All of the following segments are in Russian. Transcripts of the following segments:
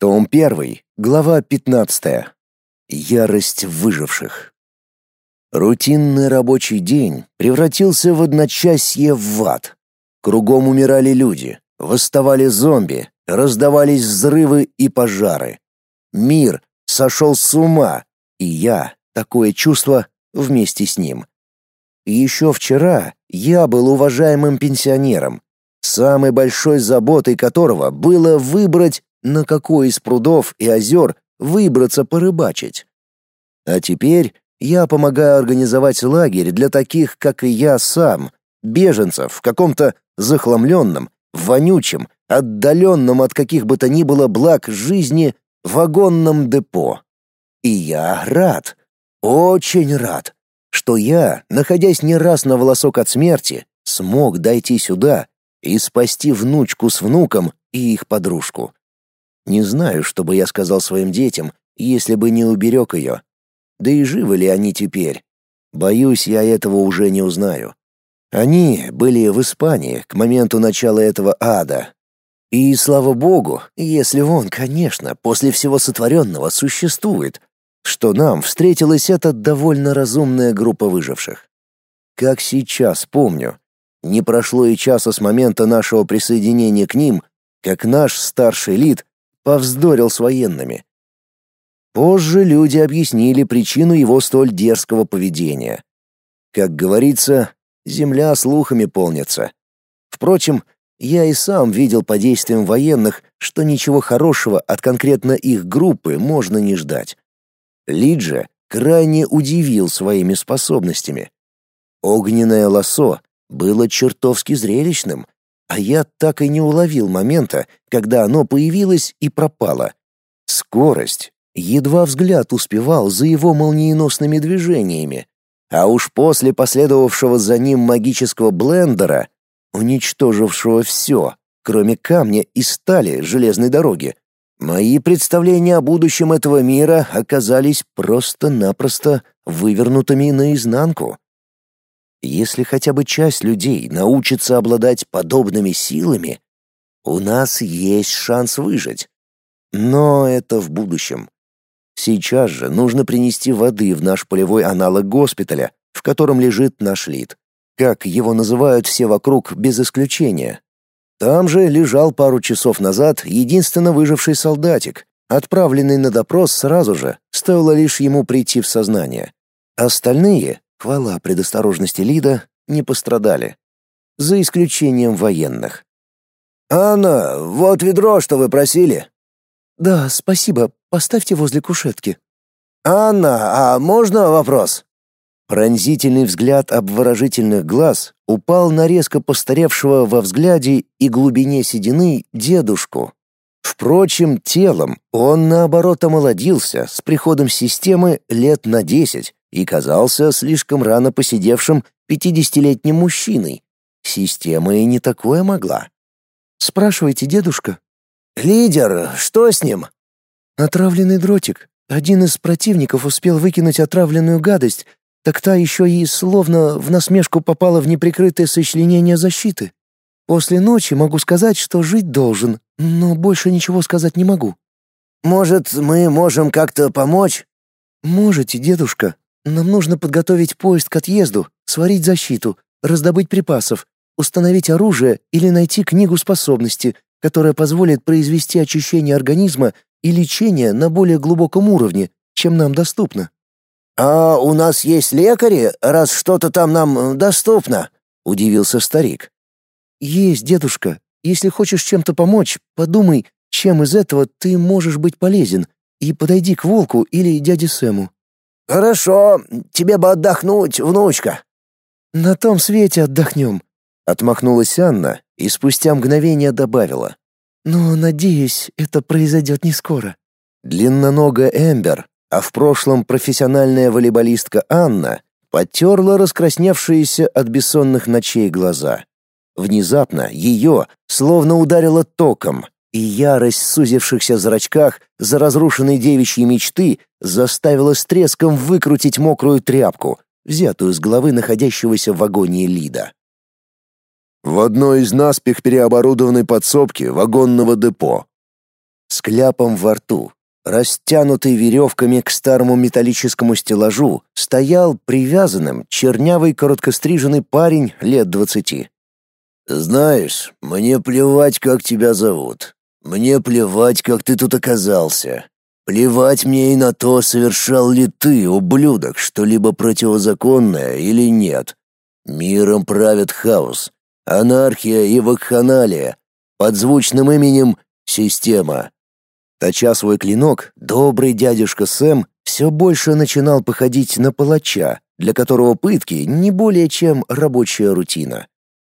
Том 1, глава 15. Ярость выживших. Рутинный рабочий день превратился в одночасье в ад. Кругом умирали люди, восставали зомби, раздавались взрывы и пожары. Мир сошел с ума, и я, такое чувство, вместе с ним. Еще вчера я был уважаемым пенсионером, самой большой заботой которого было выбрать на какой из прудов и озер выбраться порыбачить. А теперь я помогаю организовать лагерь для таких, как и я сам, беженцев в каком-то захламленном, вонючем, отдаленном от каких бы то ни было благ жизни вагонном депо. И я рад, очень рад, что я, находясь не раз на волосок от смерти, смог дойти сюда и спасти внучку с внуком и их подружку. Не знаю, что бы я сказал своим детям, если бы не уберег ее. Да и живы ли они теперь? Боюсь, я этого уже не узнаю. Они были в Испании к моменту начала этого ада. И слава богу, если он, конечно, после всего сотворенного существует, что нам встретилась эта довольно разумная группа выживших. Как сейчас помню, не прошло и часа с момента нашего присоединения к ним, как наш старший лид повздорил с военными. Позже люди объяснили причину его столь дерзкого поведения. Как говорится, земля слухами полнится. Впрочем, я и сам видел по действиям военных, что ничего хорошего от конкретно их группы можно не ждать. Лиджа крайне удивил своими способностями. Огненное лосо было чертовски зрелищным, а я так и не уловил момента, когда оно появилось и пропало. Скорость. Едва взгляд успевал за его молниеносными движениями. А уж после последовавшего за ним магического блендера, уничтожившего все, кроме камня и стали железной дороги, мои представления о будущем этого мира оказались просто-напросто вывернутыми наизнанку. Если хотя бы часть людей научится обладать подобными силами, у нас есть шанс выжить. Но это в будущем. Сейчас же нужно принести воды в наш полевой аналог госпиталя, в котором лежит наш лид. Как его называют все вокруг без исключения. Там же лежал пару часов назад единственно выживший солдатик, отправленный на допрос сразу же, стоило лишь ему прийти в сознание. Остальные хвала предосторожности Лида, не пострадали. За исключением военных. «Анна, вот ведро, что вы просили». «Да, спасибо. Поставьте возле кушетки». «Анна, а можно вопрос?» Пронзительный взгляд обворожительных глаз упал на резко постаревшего во взгляде и глубине седины дедушку. Впрочем, телом он наоборот омолодился с приходом системы лет на десять, и казался слишком рано посидевшим пятидесятилетним мужчиной. Система и не такое могла. Спрашивайте, дедушка. Лидер, что с ним? Отравленный дротик. Один из противников успел выкинуть отравленную гадость, так та еще и словно в насмешку попала в неприкрытое сочленение защиты. После ночи могу сказать, что жить должен, но больше ничего сказать не могу. Может, мы можем как-то помочь? Можете, дедушка. Нам нужно подготовить поезд к отъезду, сварить защиту, раздобыть припасов, установить оружие или найти книгу способности, которая позволит произвести очищение организма и лечение на более глубоком уровне, чем нам доступно. А у нас есть лекари, раз что-то там нам доступно, удивился старик. Есть, дедушка. Если хочешь чем-то помочь, подумай, чем из этого ты можешь быть полезен, и подойди к волку или дяде Сэму. «Хорошо, тебе бы отдохнуть, внучка». «На том свете отдохнем», — отмахнулась Анна и спустя мгновение добавила. «Но, надеюсь, это произойдет не скоро». Длинноногая Эмбер, а в прошлом профессиональная волейболистка Анна, потерла раскрасневшиеся от бессонных ночей глаза. Внезапно ее словно ударило током, и ярость в сузившихся зрачках за разрушенные девичьи мечты заставила с треском выкрутить мокрую тряпку, взятую с головы находящегося в вагоне Лида. В одной из наспех переоборудованной подсобки вагонного депо. с кляпом во рту, растянутый веревками к старому металлическому стеллажу, стоял привязанным чернявый короткостриженный парень лет двадцати. «Знаешь, мне плевать, как тебя зовут. Мне плевать, как ты тут оказался. Плевать мне и на то, совершал ли ты, ублюдок, что-либо противозаконное или нет. Миром правит хаос, анархия и вакханалия, под звучным именем «Система». Точа свой клинок, добрый дядюшка Сэм все больше начинал походить на палача, для которого пытки не более чем рабочая рутина.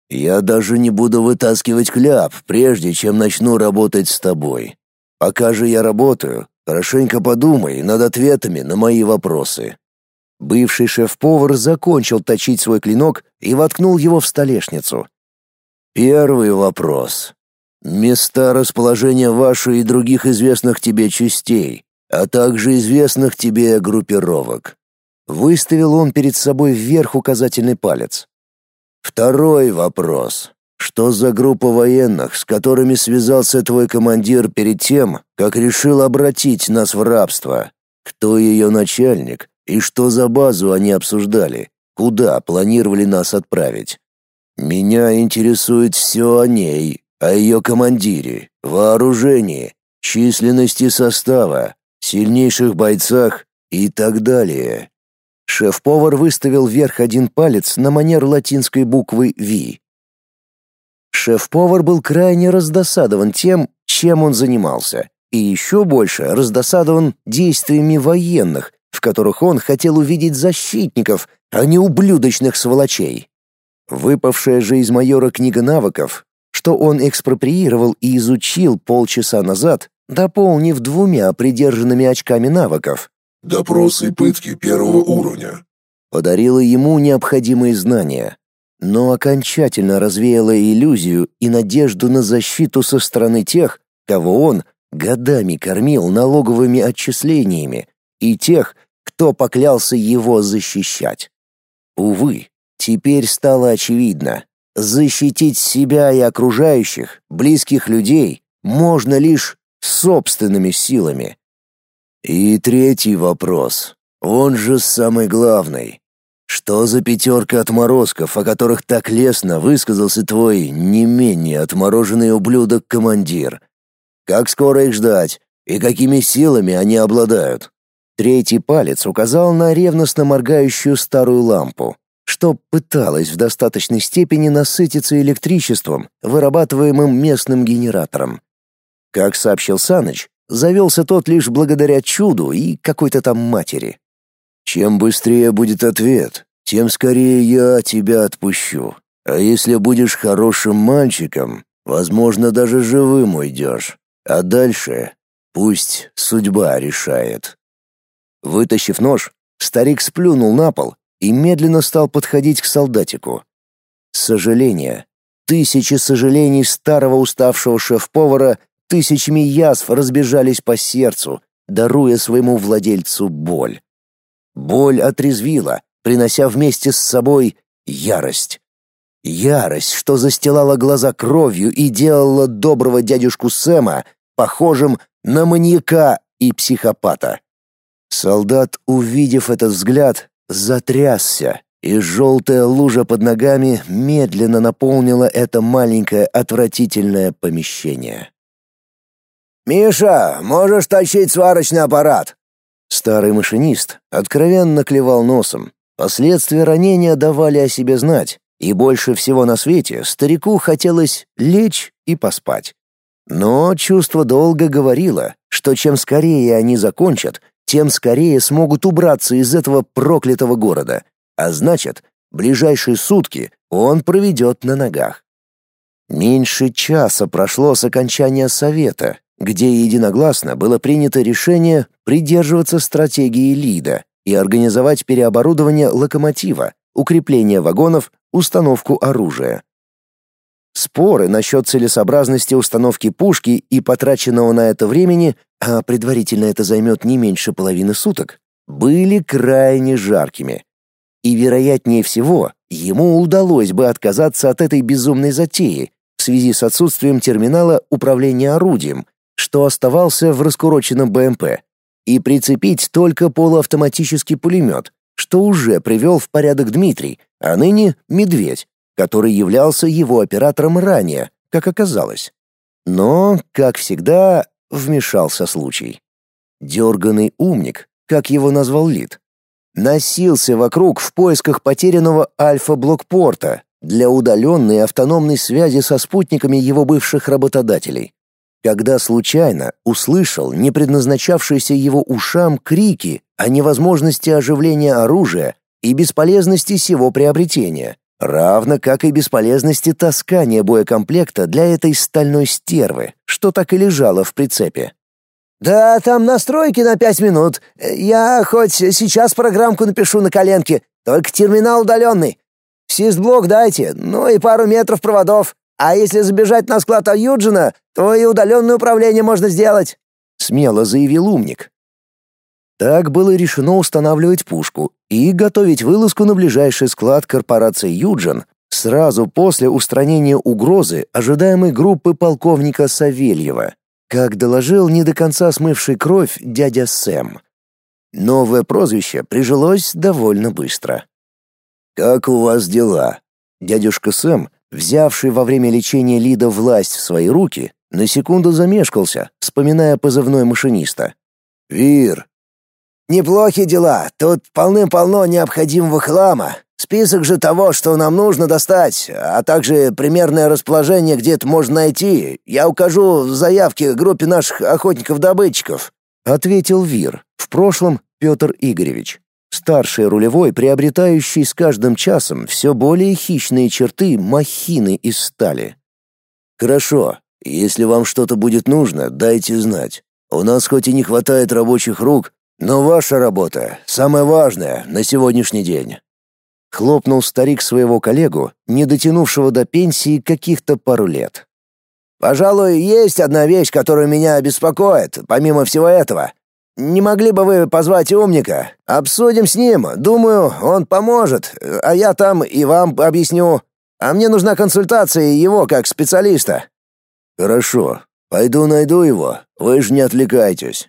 «Я даже не буду вытаскивать кляп, прежде чем начну работать с тобой. Пока же я работаю, хорошенько подумай над ответами на мои вопросы». Бывший шеф-повар закончил точить свой клинок и воткнул его в столешницу. Первый вопрос. Места расположения вашей и других известных тебе частей, а также известных тебе группировок. Выставил он перед собой вверх указательный палец. Второй вопрос. Что за группа военных, с которыми связался твой командир перед тем, как решил обратить нас в рабство? Кто ее начальник и что за базу они обсуждали? Куда планировали нас отправить? Меня интересует все о ней, о ее командире, вооружении, численности состава, сильнейших бойцах и так далее. Шеф-повар выставил вверх один палец на манер латинской буквы V. Шеф-повар был крайне раздосадован тем, чем он занимался, и еще больше раздосадован действиями военных, в которых он хотел увидеть защитников, а не ублюдочных сволочей. Выпавшая же из майора книга навыков, что он экспроприировал и изучил полчаса назад, дополнив двумя придержанными очками навыков. «Допросы и пытки первого уровня». Подарила ему необходимые знания, но окончательно развеяла иллюзию и надежду на защиту со стороны тех, кого он годами кормил налоговыми отчислениями, и тех, кто поклялся его защищать. Увы, Теперь стало очевидно, защитить себя и окружающих, близких людей, можно лишь собственными силами. И третий вопрос, он же самый главный. Что за пятерка отморозков, о которых так лестно высказался твой не менее отмороженный ублюдок-командир? Как скоро их ждать и какими силами они обладают? Третий палец указал на ревностно моргающую старую лампу что пыталась в достаточной степени насытиться электричеством, вырабатываемым местным генератором. Как сообщил Саныч, завелся тот лишь благодаря чуду и какой-то там матери. Чем быстрее будет ответ, тем скорее я тебя отпущу. А если будешь хорошим мальчиком, возможно, даже живым уйдешь. А дальше пусть судьба решает. Вытащив нож, старик сплюнул на пол и медленно стал подходить к солдатику. Сожаление. Тысячи сожалений старого уставшего шеф-повара тысячами язв разбежались по сердцу, даруя своему владельцу боль. Боль отрезвила, принося вместе с собой ярость. Ярость, что застилала глаза кровью и делала доброго дядюшку Сэма похожим на маньяка и психопата. Солдат, увидев этот взгляд, затрясся, и желтая лужа под ногами медленно наполнила это маленькое отвратительное помещение. «Миша, можешь тащить сварочный аппарат?» Старый машинист откровенно клевал носом. Последствия ранения давали о себе знать, и больше всего на свете старику хотелось лечь и поспать. Но чувство долга говорило, что чем скорее они закончат, тем скорее смогут убраться из этого проклятого города, а значит, ближайшие сутки он проведет на ногах. Меньше часа прошло с окончания совета, где единогласно было принято решение придерживаться стратегии Лида и организовать переоборудование локомотива, укрепление вагонов, установку оружия. Споры насчет целесообразности установки пушки и потраченного на это времени, а предварительно это займет не меньше половины суток, были крайне жаркими. И вероятнее всего, ему удалось бы отказаться от этой безумной затеи в связи с отсутствием терминала управления орудием, что оставался в раскуроченном БМП, и прицепить только полуавтоматический пулемет, что уже привел в порядок Дмитрий, а ныне Медведь, который являлся его оператором ранее, как оказалось. Но, как всегда, вмешался случай. Дерганный умник, как его назвал Лид, носился вокруг в поисках потерянного альфа-блокпорта для удаленной автономной связи со спутниками его бывших работодателей. Когда случайно услышал непредназначавшиеся его ушам крики о невозможности оживления оружия и бесполезности сего приобретения, равно как и бесполезности таскания боекомплекта для этой стальной стервы, что так и лежала в прицепе. «Да там настройки на пять минут. Я хоть сейчас программку напишу на коленке, только терминал удаленный. Сисблок дайте, ну и пару метров проводов. А если забежать на склад Аюджина, то и удаленное управление можно сделать», — смело заявил умник. Так было решено устанавливать пушку и готовить вылазку на ближайший склад корпорации Юджин сразу после устранения угрозы ожидаемой группы полковника Савельева как доложил не до конца смывший кровь дядя Сэм. Новое прозвище прижилось довольно быстро. «Как у вас дела?» Дядюшка Сэм, взявший во время лечения Лида власть в свои руки, на секунду замешкался, вспоминая позывной машиниста. «Вир». «Неплохие дела. Тут полным-полно необходимого хлама. Список же того, что нам нужно достать, а также примерное расположение, где это можно найти, я укажу в заявке группе наших охотников-добытчиков», — ответил Вир, в прошлом Петр Игоревич, старший рулевой, приобретающий с каждым часом все более хищные черты махины из стали. «Хорошо. Если вам что-то будет нужно, дайте знать. У нас хоть и не хватает рабочих рук, но ваша работа — самая важная на сегодняшний день». Хлопнул старик своего коллегу, не дотянувшего до пенсии каких-то пару лет. «Пожалуй, есть одна вещь, которая меня беспокоит, помимо всего этого. Не могли бы вы позвать умника? Обсудим с ним. Думаю, он поможет, а я там и вам объясню. А мне нужна консультация его как специалиста». «Хорошо. Пойду найду его. Вы же не отвлекайтесь».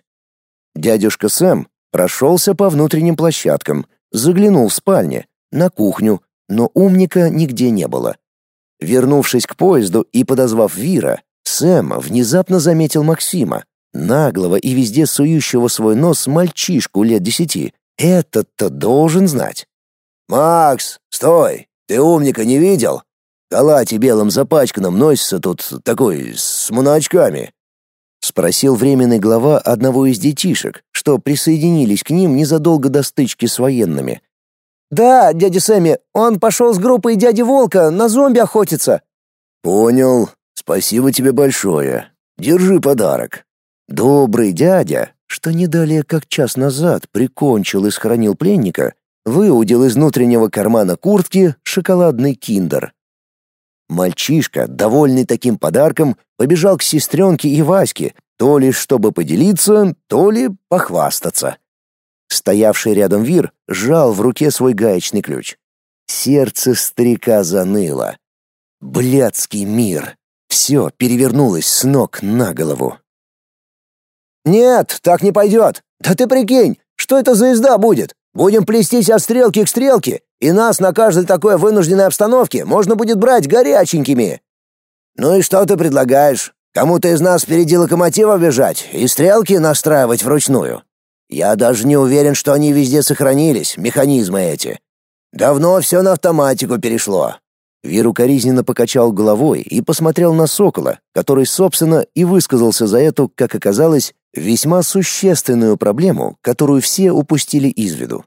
Дядюшка Сэм прошелся по внутренним площадкам, заглянул в спальню, на кухню, но умника нигде не было. Вернувшись к поезду и подозвав Вира, Сэм внезапно заметил Максима, наглого и везде сующего свой нос мальчишку лет десяти. Этот-то должен знать. «Макс, стой! Ты умника не видел? Калати белым запачканным носится тут такой, с моночками!» Спросил временный глава одного из детишек, что присоединились к ним незадолго до стычки с военными. «Да, дядя Сэмми, он пошел с группой дяди Волка на зомби охотиться». «Понял. Спасибо тебе большое. Держи подарок». Добрый дядя, что не далее как час назад прикончил и схоронил пленника, выудил из внутреннего кармана куртки шоколадный киндер. Мальчишка, довольный таким подарком, побежал к сестренке и Ваське, то ли чтобы поделиться, то ли похвастаться. Стоявший рядом Вир сжал в руке свой гаечный ключ. Сердце старика заныло. Блядский мир. Все перевернулось с ног на голову. «Нет, так не пойдет. Да ты прикинь, что это за езда будет? Будем плестись от стрелки к стрелке, и нас на каждой такой вынужденной обстановке можно будет брать горяченькими». «Ну и что ты предлагаешь? Кому-то из нас впереди локомотива бежать и стрелки настраивать вручную?» Я даже не уверен, что они везде сохранились, механизмы эти. Давно все на автоматику перешло. Вир укоризненно покачал головой и посмотрел на Сокола, который, собственно, и высказался за эту, как оказалось, весьма существенную проблему, которую все упустили из виду.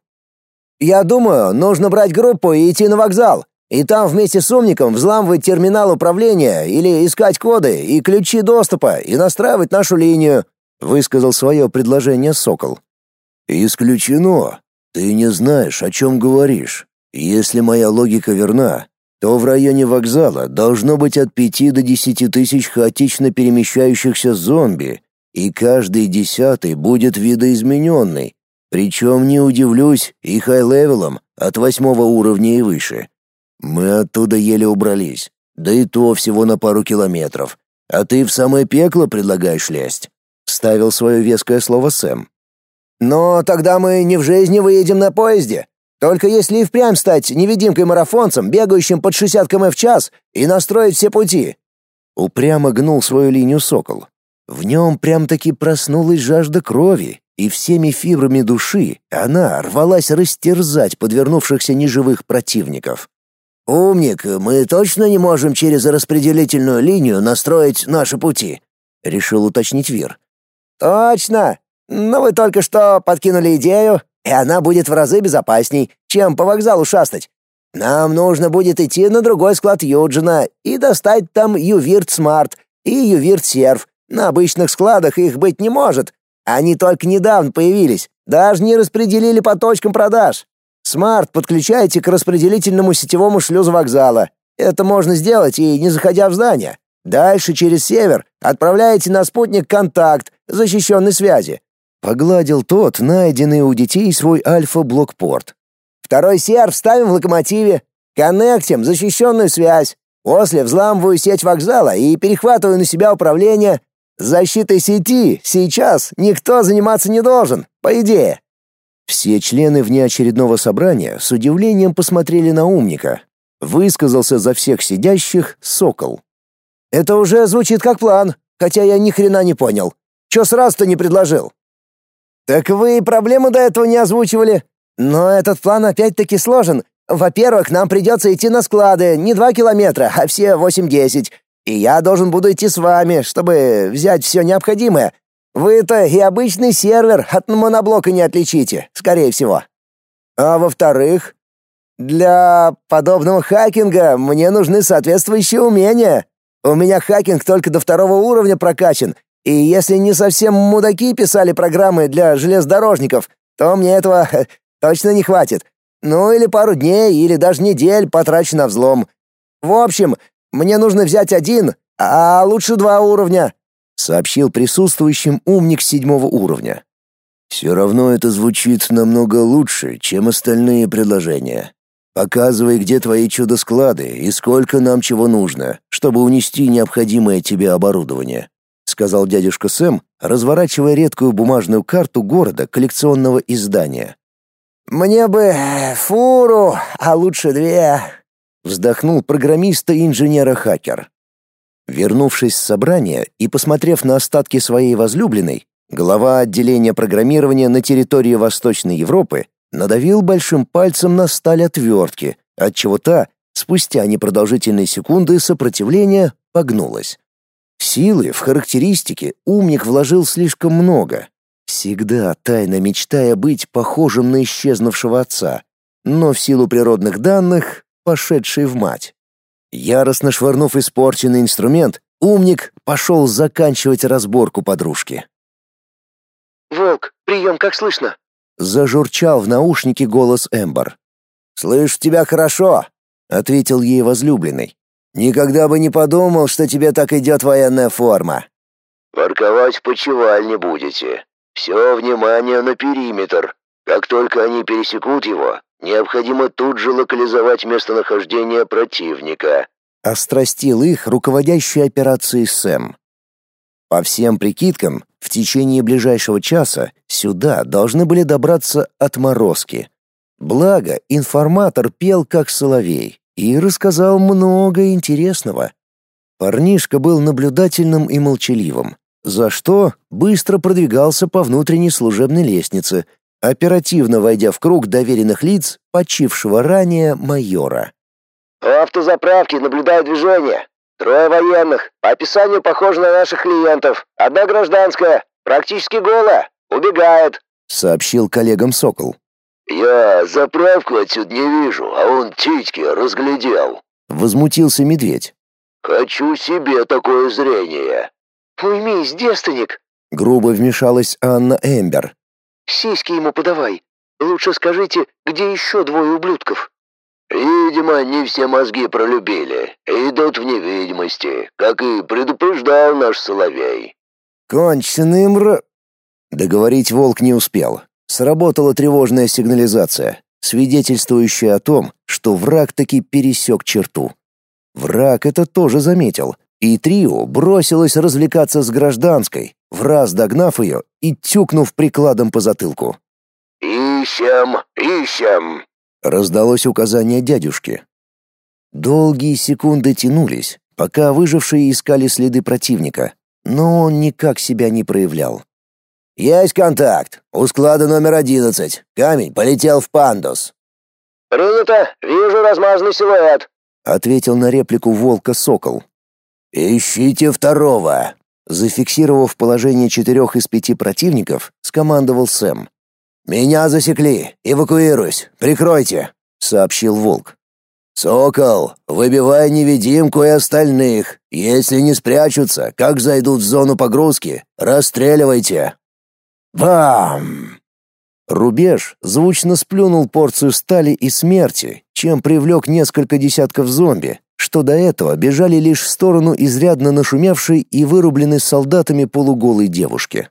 «Я думаю, нужно брать группу и идти на вокзал, и там вместе с умником взламывать терминал управления или искать коды и ключи доступа и настраивать нашу линию», высказал свое предложение Сокол. «Исключено. Ты не знаешь, о чем говоришь. Если моя логика верна, то в районе вокзала должно быть от пяти до десяти тысяч хаотично перемещающихся зомби, и каждый десятый будет видоизмененный. Причем не удивлюсь и хай-левелам от восьмого уровня и выше. Мы оттуда еле убрались, да и то всего на пару километров. а ты в самое пекло предлагаешь лезть», — ставил свое веское слово Сэм. «Но тогда мы не в жизни выедем на поезде. Только если и впрямь стать невидимкой-марафонцем, бегающим под 60 км в час, и настроить все пути». Упрямо гнул свою линию сокол. В нем прям-таки проснулась жажда крови, и всеми фибрами души она рвалась растерзать подвернувшихся неживых противников. «Умник, мы точно не можем через распределительную линию настроить наши пути?» — решил уточнить Вир. «Точно! Но вы только что подкинули идею, и она будет в разы безопасней, чем по вокзалу шастать. Нам нужно будет идти на другой склад Юджина и достать там Ювирт Смарт и Ювирт Серв. На обычных складах их быть не может. Они только недавно появились, даже не распределили по точкам продаж. Смарт подключайте к распределительному сетевому шлюзу вокзала. Это можно сделать и не заходя в здание. Дальше через север отправляете на спутник контакт защищенной связи. Погладил тот найденный у детей свой альфа-блокпорт. Второй серв ставим в локомотиве. Коннектим защищенную связь. После взламываю сеть вокзала и перехватываю на себя управление. Защитой сети сейчас никто заниматься не должен, по идее. Все члены внеочередного собрания с удивлением посмотрели на умника. Высказался за всех сидящих Сокол. Это уже звучит как план, хотя я ни хрена не понял. Чё сразу-то не предложил? Так вы и проблемы до этого не озвучивали. Но этот план опять-таки сложен. Во-первых, нам придется идти на склады не два километра, а все восемь-десять. И я должен буду идти с вами, чтобы взять все необходимое. Вы-то и обычный сервер от моноблока не отличите, скорее всего. А во-вторых, для подобного хакинга мне нужны соответствующие умения. У меня хакинг только до второго уровня прокачан, и если не совсем мудаки писали программы для железнодорожников, то мне этого точно не хватит. Ну или пару дней, или даже недель потрачу на взлом. В общем, мне нужно взять один, а лучше два уровня», — сообщил присутствующим умник седьмого уровня. «Все равно это звучит намного лучше, чем остальные предложения. Показывай, где твои чудо-склады и сколько нам чего нужно, чтобы унести необходимое тебе оборудование», — сказал дядюшка Сэм, разворачивая редкую бумажную карту города коллекционного издания. «Мне бы фуру, а лучше две», вздохнул программист и инженера-хакер. Вернувшись с собрания и посмотрев на остатки своей возлюбленной, глава отделения программирования на территории Восточной Европы надавил большим пальцем на сталь отвертки, отчего та, спустя непродолжительные секунды сопротивления, погнулась. Силы в характеристики умник вложил слишком много, всегда тайно мечтая быть похожим на исчезнувшего отца, но в силу природных данных пошедший в мать. Яростно швырнув испорченный инструмент, умник пошел заканчивать разборку подружки. «Волк, прием, как слышно?» Зажурчал в наушнике голос Эмбер. «Слышу тебя хорошо», — ответил ей возлюбленный. «Никогда бы не подумал, что тебе так идет военная форма». «Парковать в почевальне будете. Все внимание на периметр. Как только они пересекут его, Необходимо тут же локализовать местонахождение противника. Острастил их руководящий операцией Сэм. По всем прикидкам, в течение ближайшего часа сюда должны были добраться отморозки. Благо, информатор пел как соловей и рассказал много интересного. Парнишка был наблюдательным и молчаливым, за что быстро продвигался по внутренней служебной лестнице, оперативно войдя в круг доверенных лиц почившего ранее майора. «У автозаправки наблюдаю движение. Трое военных. По описанию похожи на наших клиентов. Одна гражданская. Практически голая. Убегает», — сообщил коллегам Сокол. «Я заправку отсюда не вижу, а он титьки разглядел», — возмутился медведь. «Хочу себе такое зрение». «Уймись, девственник!» — грубо вмешалась Анна Эмбер. Сиськи ему подавай. Лучше скажите, где еще двое ублюдков?» «Видимо, не все мозги пролюбили. Идут в невидимости, как и предупреждал наш Соловей». «Конченый мр...» Договорить волк не успел. Сработала тревожная сигнализация, свидетельствующая о том, что враг таки пересек черту. Враг это тоже заметил, И трио бросилось развлекаться с гражданской, в раз догнав ее и тюкнув прикладом по затылку. «Ищем, ищем!» — раздалось указание дядюшки. Долгие секунды тянулись, пока выжившие искали следы противника, но он никак себя не проявлял. «Есть контакт. У склада номер одиннадцать. Камень полетел в пандус». «Принято. Вижу размазанный силуэт», — ответил на реплику волка сокол. «Ищите второго!» Зафиксировав положение четырех из пяти противников, скомандовал Сэм. «Меня засекли! Эвакуируюсь! Прикройте!» — сообщил Волк. «Сокол, выбивай невидимку и остальных. Если не спрячутся, как зайдут в зону погрузки, расстреливайте!» Бам! Рубеж звучно сплюнул порцию стали и смерти, чем привлек несколько десятков зомби, что до этого бежали лишь в сторону изрядно нашумевшей и вырубленной солдатами полуголой девушки.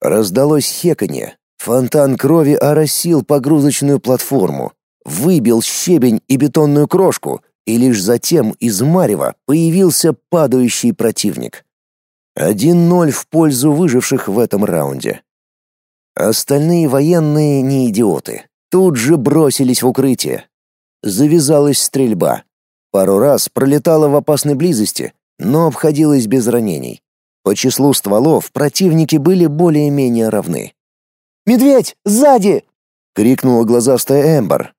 Раздалось хеканье. Фонтан крови оросил погрузочную платформу, выбил щебень и бетонную крошку, и лишь затем из марева появился падающий противник. 1-0 в пользу выживших в этом раунде. Остальные военные не идиоты. Тут же бросились в укрытие. Завязалась стрельба. Пару раз пролетала в опасной близости, но обходилась без ранений. По числу стволов противники были более-менее равны. «Медведь, сзади!» — крикнула глазастая Эмбер.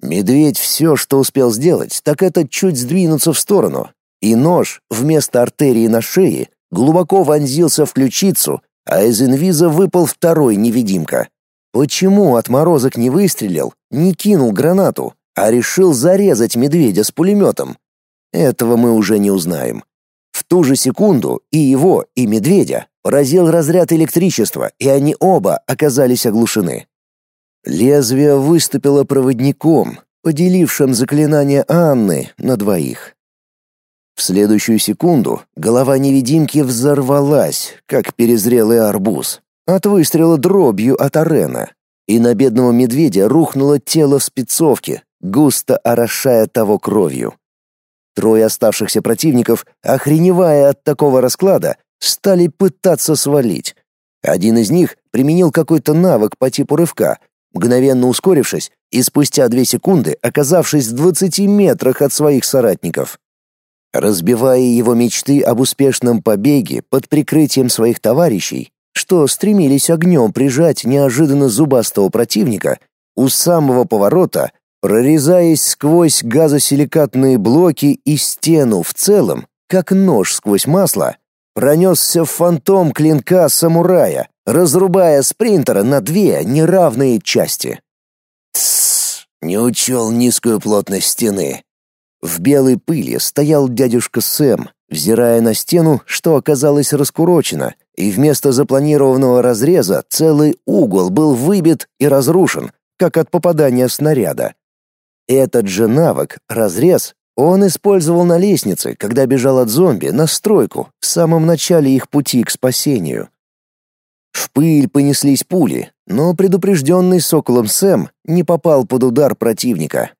Медведь все, что успел сделать, так это чуть сдвинуться в сторону, и нож вместо артерии на шее глубоко вонзился в ключицу, а из инвиза выпал второй невидимка. Почему отморозок не выстрелил, не кинул гранату, а решил зарезать медведя с пулеметом. Этого мы уже не узнаем. В ту же секунду и его, и медведя поразил разряд электричества, и они оба оказались оглушены. Лезвие выступило проводником, поделившим заклинание Анны на двоих. В следующую секунду голова невидимки взорвалась, как перезрелый арбуз, от выстрела дробью от арена, и на бедного медведя рухнуло тело в спецовке, густо орошая того кровью. Трое оставшихся противников, охреневая от такого расклада, стали пытаться свалить. Один из них применил какой-то навык по типу рывка, мгновенно ускорившись и спустя две секунды оказавшись в двадцати метрах от своих соратников. Разбивая его мечты об успешном побеге под прикрытием своих товарищей, что стремились огнем прижать неожиданно зубастого противника, у самого поворота прорезаясь сквозь газосиликатные блоки и стену в целом, как нож сквозь масло, пронесся фантом клинка самурая, разрубая спринтера на две неравные части. Тссс, не учел низкую плотность стены. В белой пыли стоял дядюшка Сэм, взирая на стену, что оказалось раскурочено, и вместо запланированного разреза целый угол был выбит и разрушен, как от попадания снаряда. Этот же навык, разрез, он использовал на лестнице, когда бежал от зомби на стройку в самом начале их пути к спасению. В пыль понеслись пули, но предупрежденный соколом Сэм не попал под удар противника.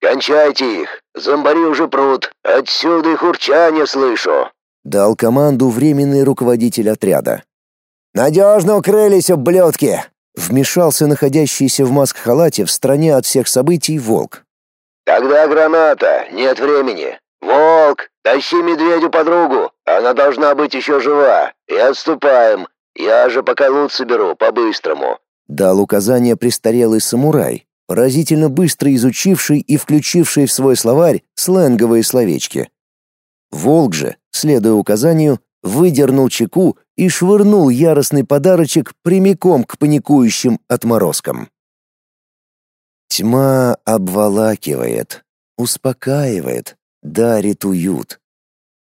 «Кончайте их! Зомбари уже прут! Отсюда их урчание слышу!» Дал команду временный руководитель отряда. «Надежно укрылись, ублюдки! Вмешался находящийся в маск-халате в стороне от всех событий волк. «Тогда граната, нет времени. Волк, тащи медведю подругу, она должна быть еще жива. И отступаем. Я же пока лут соберу, по-быстрому». Дал указание престарелый самурай, поразительно быстро изучивший и включивший в свой словарь сленговые словечки. Волк же, следуя указанию, выдернул чеку и швырнул яростный подарочек прямиком к паникующим отморозкам. Тьма обволакивает, успокаивает, дарит уют.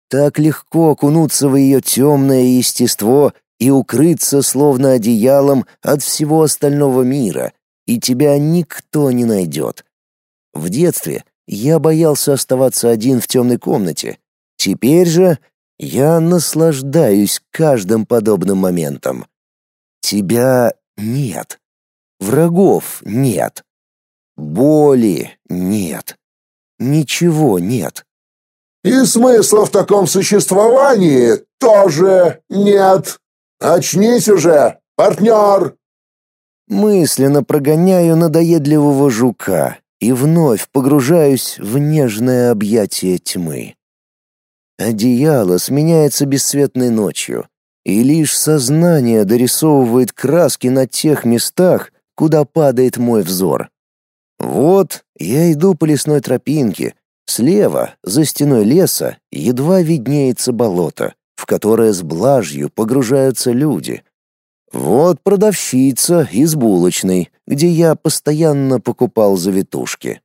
Так легко окунуться в ее темное естество и укрыться словно одеялом от всего остального мира, и тебя никто не найдет. В детстве я боялся оставаться один в темной комнате. Теперь же я наслаждаюсь каждым подобным моментом. Тебя нет. Врагов нет. Боли нет. Ничего нет. И смысла в таком существовании тоже нет. Очнись уже, партнер!» Мысленно прогоняю надоедливого жука и вновь погружаюсь в нежное объятие тьмы. Одеяло сменяется бесцветной ночью, и лишь сознание дорисовывает краски на тех местах, куда падает мой взор. Вот я иду по лесной тропинке, слева, за стеной леса, едва виднеется болото, в которое с блажью погружаются люди. Вот продавщица из булочной, где я постоянно покупал завитушки.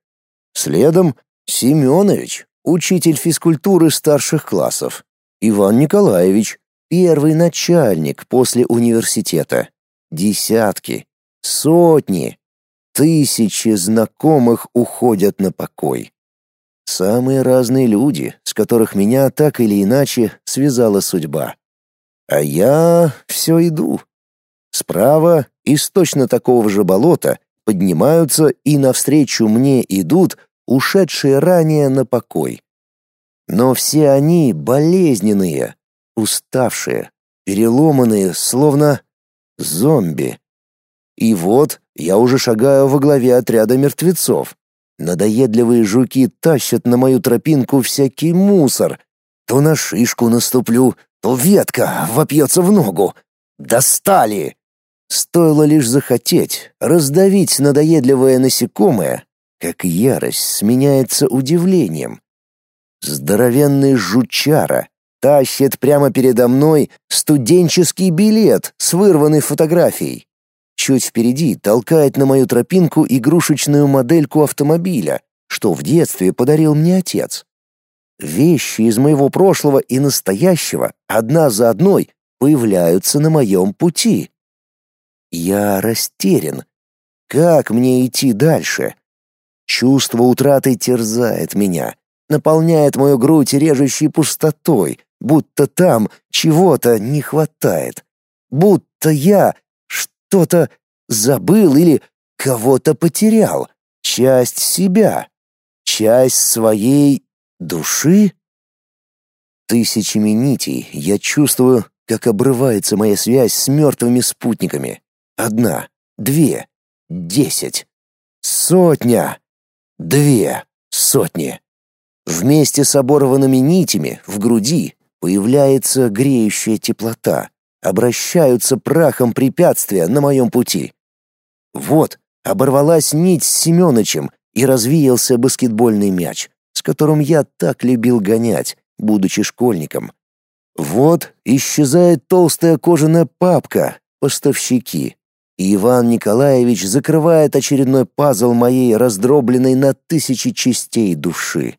Следом Семенович, учитель физкультуры старших классов, Иван Николаевич, первый начальник после университета. Десятки, сотни, тысячи знакомых уходят на покой. Самые разные люди, с которых меня так или иначе связала судьба. А я все иду. Справа из точно такого же болота поднимаются и навстречу мне идут ушедшие ранее на покой. Но все они болезненные, уставшие, переломанные, словно зомби. И вот я уже шагаю во главе отряда мертвецов. Надоедливые жуки тащат на мою тропинку всякий мусор. То на шишку наступлю, то ветка вопьется в ногу. Достали! Стоило лишь захотеть раздавить надоедливое насекомое, как ярость сменяется удивлением. Здоровенный жучара тащит прямо передо мной студенческий билет с вырванной фотографией. Чуть впереди толкает на мою тропинку игрушечную модельку автомобиля, что в детстве подарил мне отец. Вещи из моего прошлого и настоящего одна за одной появляются на моем пути. Я растерян. Как мне идти дальше? Чувство утраты терзает меня, наполняет мою грудь режущей пустотой, будто там чего-то не хватает. Будто я что-то забыл или кого-то потерял, часть себя, часть своей души. Тысячами нитей я чувствую, как обрывается моя связь с мертвыми спутниками. Одна, две, десять, сотня. Две сотни. Вместе с оборванными нитями в груди появляется греющая теплота, обращаются прахом препятствия на моем пути. Вот, оборвалась нить с Семёнычем и развеялся баскетбольный мяч, с которым я так любил гонять, будучи школьником. Вот исчезает толстая кожаная папка «Поставщики», и Иван Николаевич закрывает очередной пазл моей раздробленной на тысячи частей души.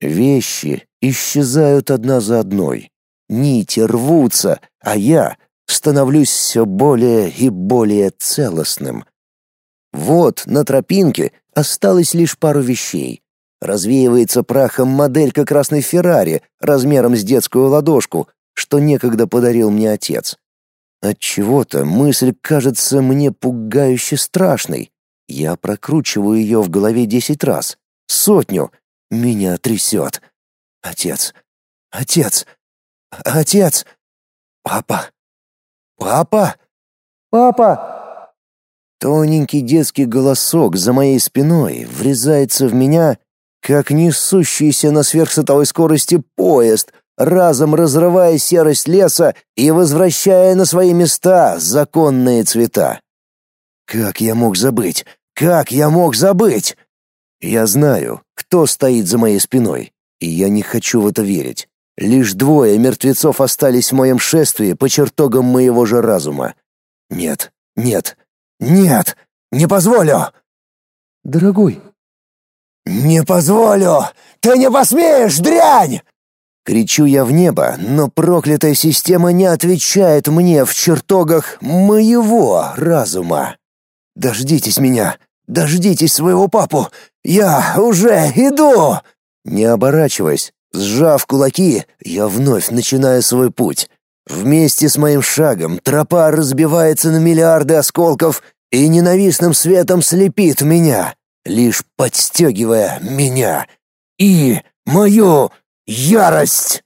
Вещи исчезают одна за одной. Нити рвутся, а я становлюсь все более и более целостным. Вот на тропинке осталось лишь пару вещей. Развеивается прахом моделька красной Феррари размером с детскую ладошку, что некогда подарил мне отец. От чего-то мысль кажется мне пугающе страшной. Я прокручиваю ее в голове десять раз, сотню. Меня трясет. Отец, отец, отец, папа, папа, папа. Тоненький детский голосок за моей спиной врезается в меня, как несущийся на сверхсветовой скорости поезд, разом разрывая серость леса и возвращая на свои места законные цвета. Как я мог забыть? Как я мог забыть? Я знаю, кто стоит за моей спиной, и я не хочу в это верить. Лишь двое мертвецов остались в моем шествии по чертогам моего же разума. Нет, нет, нет, не позволю! Дорогой. Не позволю! Ты не посмеешь, дрянь! Кричу я в небо, но проклятая система не отвечает мне в чертогах моего разума. Дождитесь меня, дождитесь своего папу. Я уже иду. Не оборачиваясь, сжав кулаки, я вновь начинаю свой путь. Вместе с моим шагом тропа разбивается на миллиарды осколков и ненавистным светом слепит меня, лишь подстегивая меня и мою Ярость!